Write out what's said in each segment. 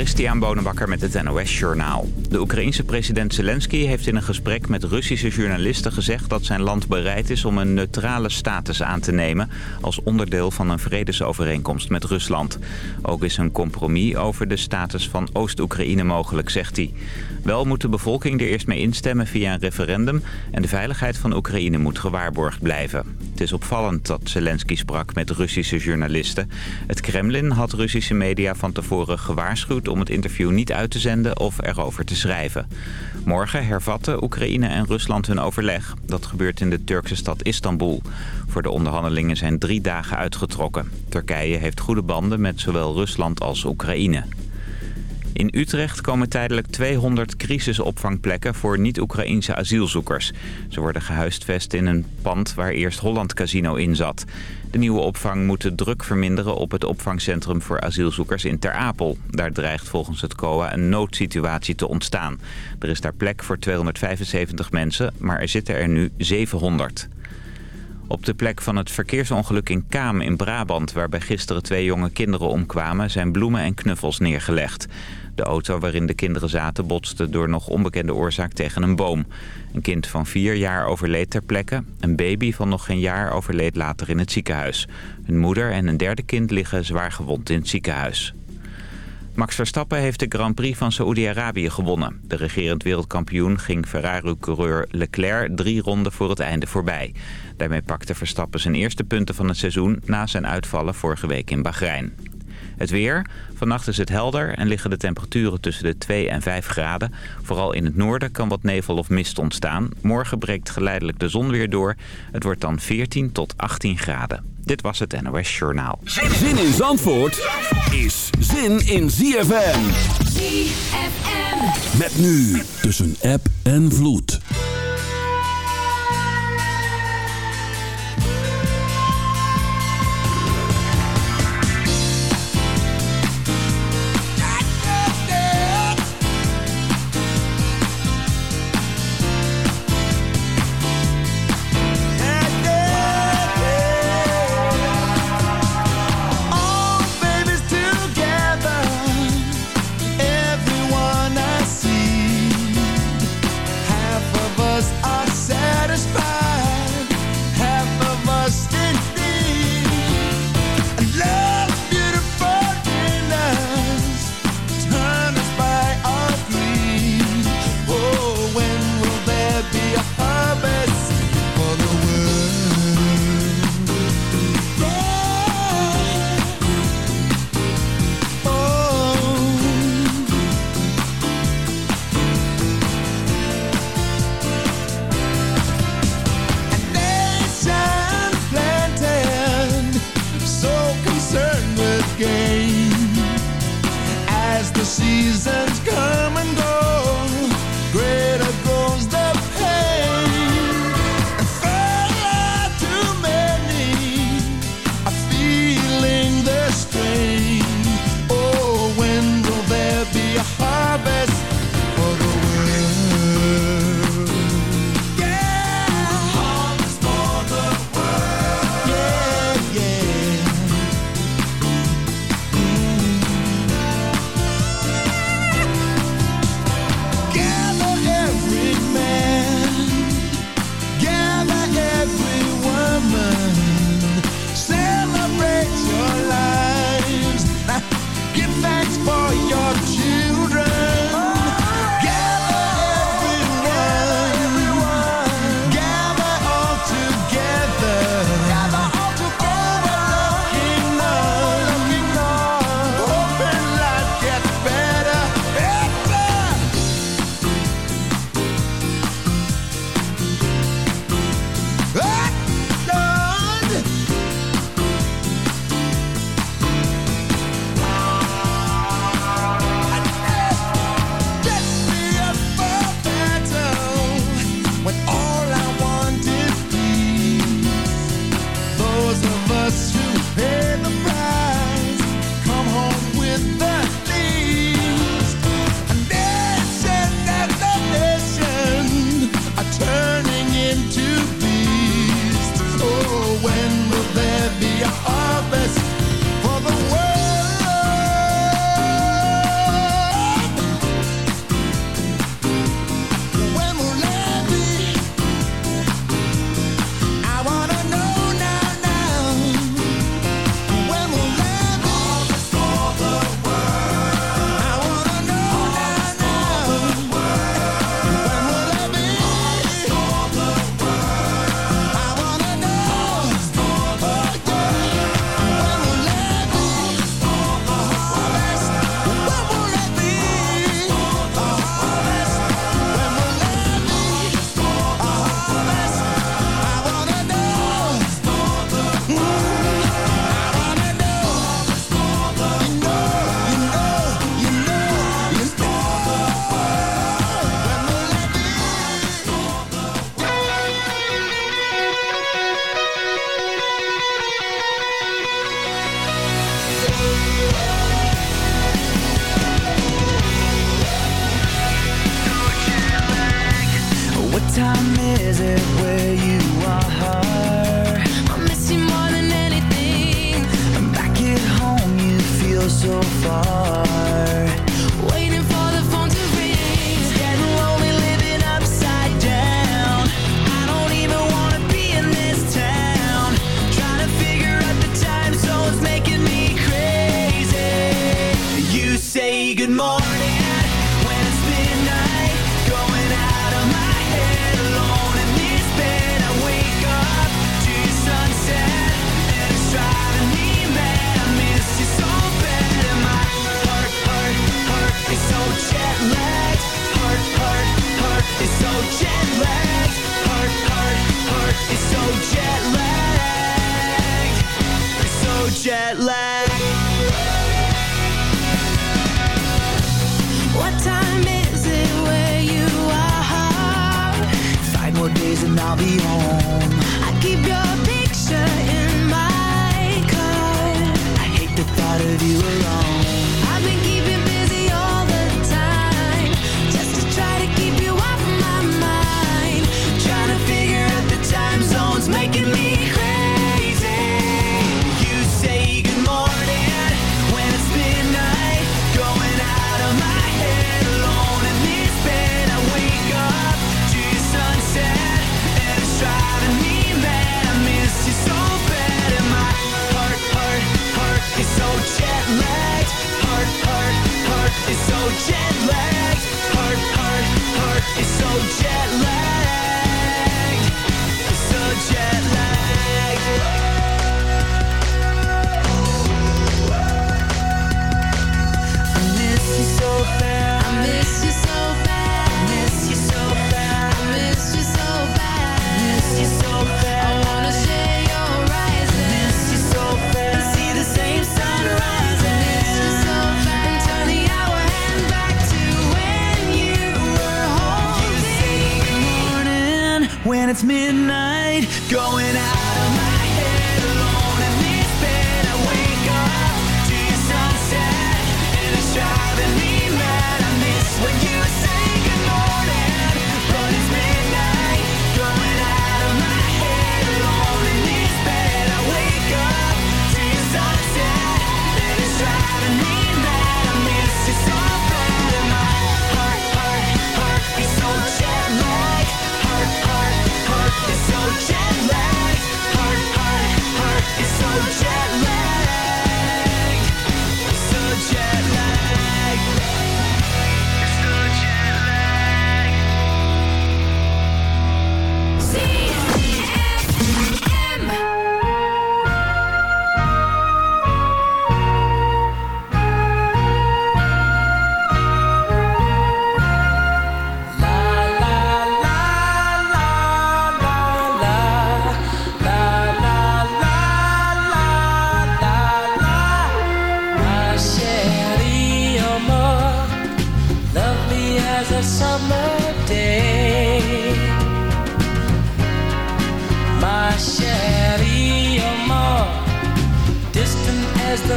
Christian Bonenbakker met het NOS Journaal. De Oekraïense president Zelensky heeft in een gesprek met Russische journalisten gezegd... dat zijn land bereid is om een neutrale status aan te nemen... als onderdeel van een vredesovereenkomst met Rusland. Ook is een compromis over de status van Oost-Oekraïne mogelijk, zegt hij. Wel moet de bevolking er eerst mee instemmen via een referendum... en de veiligheid van Oekraïne moet gewaarborgd blijven. Het is opvallend dat Zelensky sprak met Russische journalisten. Het Kremlin had Russische media van tevoren gewaarschuwd om het interview niet uit te zenden of erover te schrijven. Morgen hervatten Oekraïne en Rusland hun overleg. Dat gebeurt in de Turkse stad Istanbul. Voor de onderhandelingen zijn drie dagen uitgetrokken. Turkije heeft goede banden met zowel Rusland als Oekraïne. In Utrecht komen tijdelijk 200 crisisopvangplekken voor niet-Oekraïnse asielzoekers. Ze worden gehuisvest in een pand waar eerst Holland Casino in zat. De nieuwe opvang moet de druk verminderen op het opvangcentrum voor asielzoekers in Ter Apel. Daar dreigt volgens het COA een noodsituatie te ontstaan. Er is daar plek voor 275 mensen, maar er zitten er nu 700. Op de plek van het verkeersongeluk in Kaam in Brabant... waarbij gisteren twee jonge kinderen omkwamen... zijn bloemen en knuffels neergelegd. De auto waarin de kinderen zaten botste door nog onbekende oorzaak tegen een boom. Een kind van vier jaar overleed ter plekke. Een baby van nog geen jaar overleed later in het ziekenhuis. Hun moeder en een derde kind liggen zwaar gewond in het ziekenhuis. Max Verstappen heeft de Grand Prix van Saoedi-Arabië gewonnen. De regerend wereldkampioen ging Ferrari-coureur Leclerc drie ronden voor het einde voorbij. Daarmee pakte Verstappen zijn eerste punten van het seizoen... na zijn uitvallen vorige week in Bahrein. Het weer. Vannacht is het helder en liggen de temperaturen tussen de 2 en 5 graden. Vooral in het noorden kan wat nevel of mist ontstaan. Morgen breekt geleidelijk de zon weer door. Het wordt dan 14 tot 18 graden. Dit was het NOS Journaal. Zin in Zandvoort is zin in ZFM. ZFM. Met nu tussen app en vloed.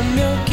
Sometimes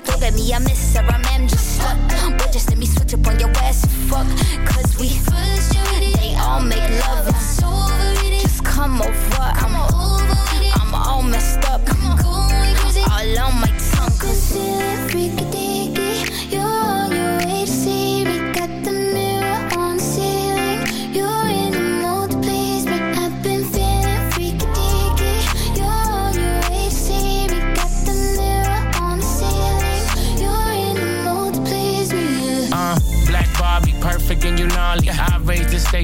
Don't get me a miss or a man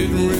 It really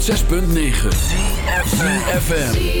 106.9 FM.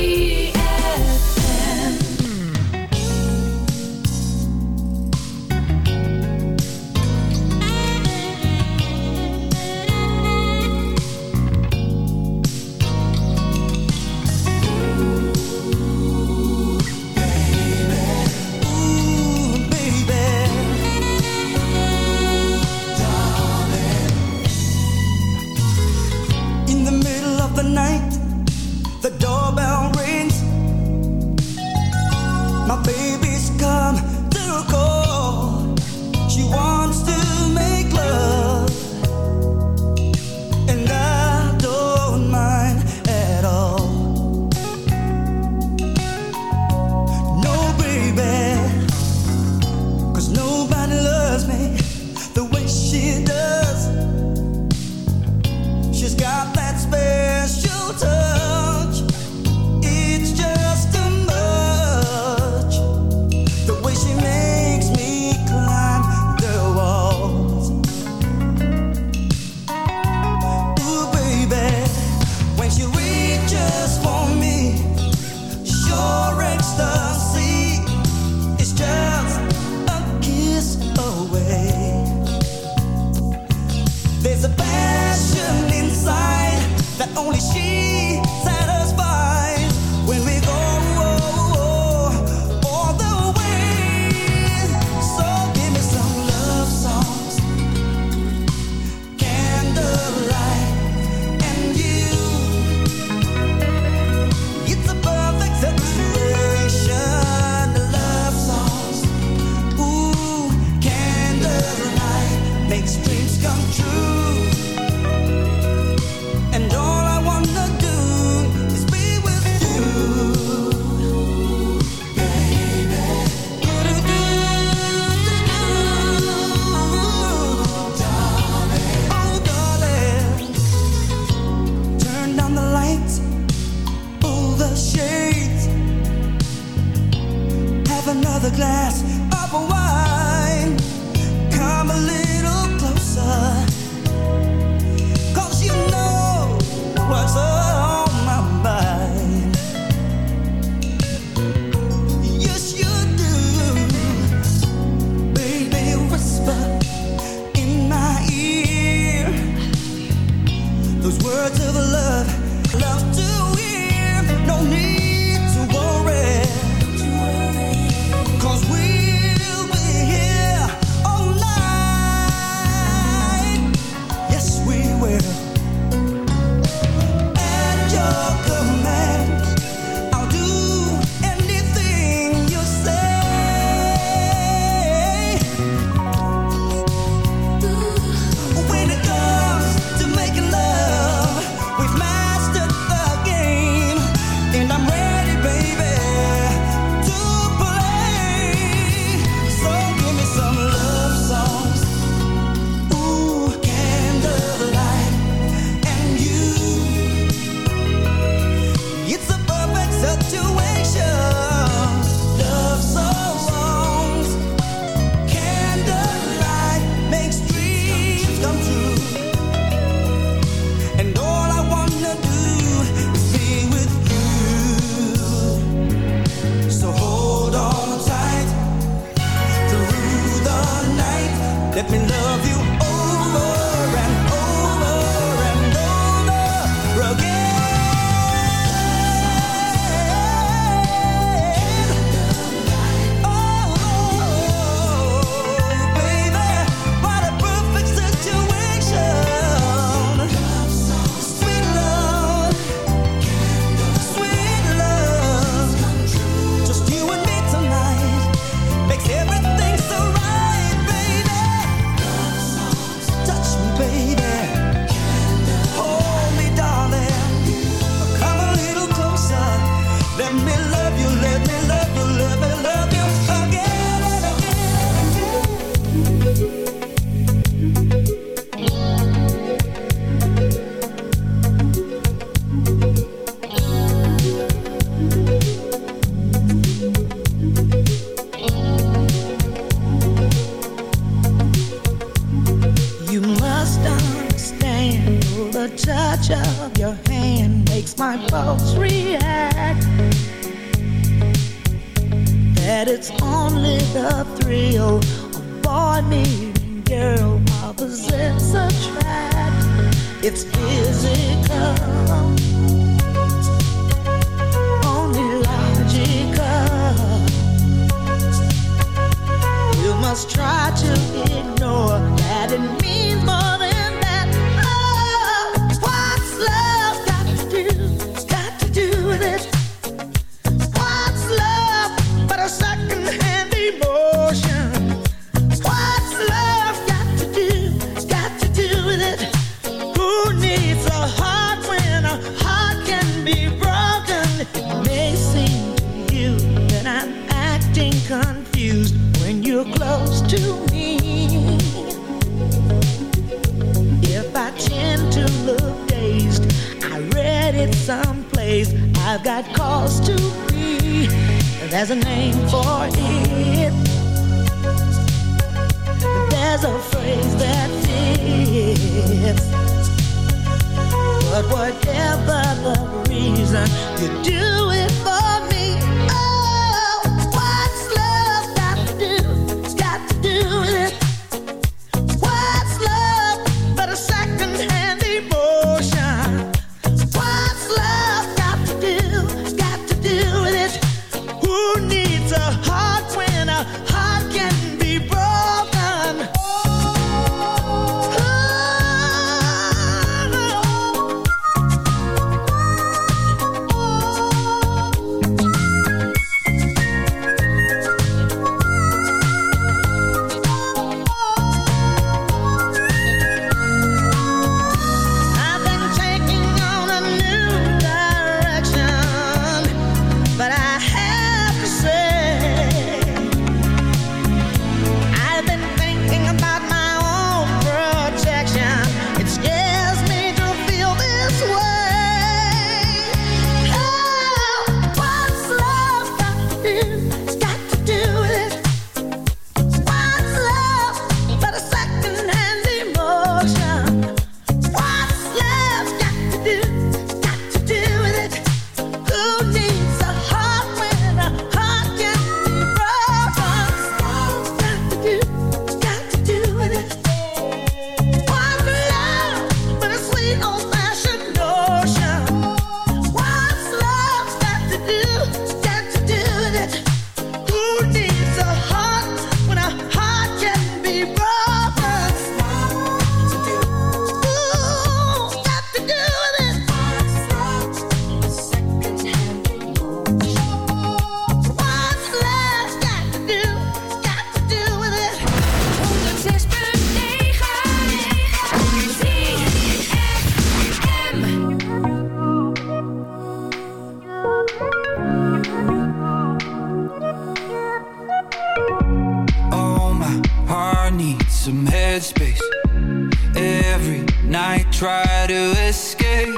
night try to escape.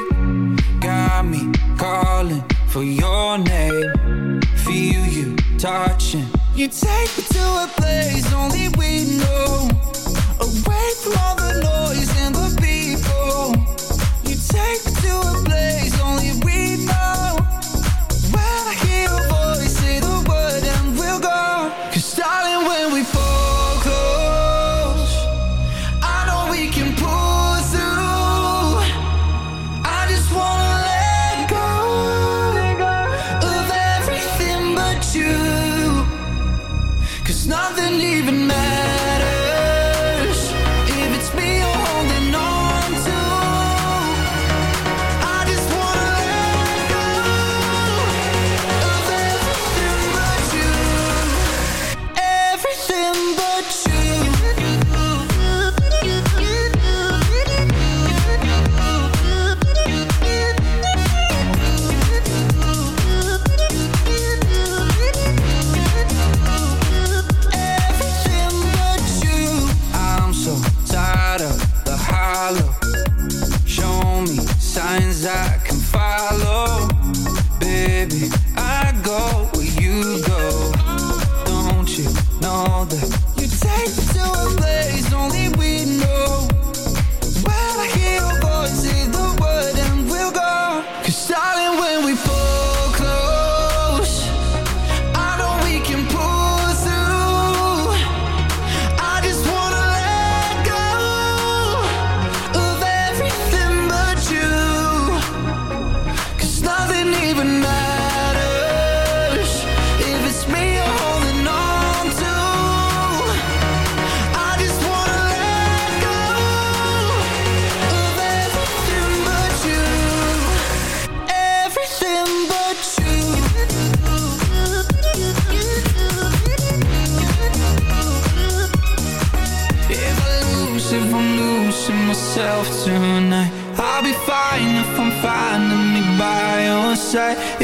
Got me calling for your name. Feel you touching. You take me to a place only we know. Away from all the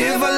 If I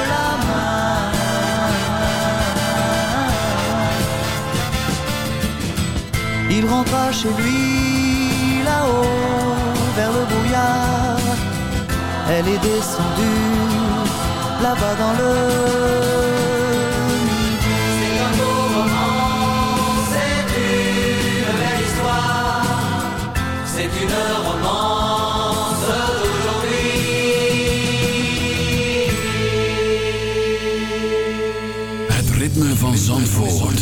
Il rentra chez lui là-haut vers le brouillard. Elle est descendue là-bas dans le. C'est un beau roman, c'est une belle histoire. C'est une romance d'aujourd'hui. Het ritme van Zandvoort.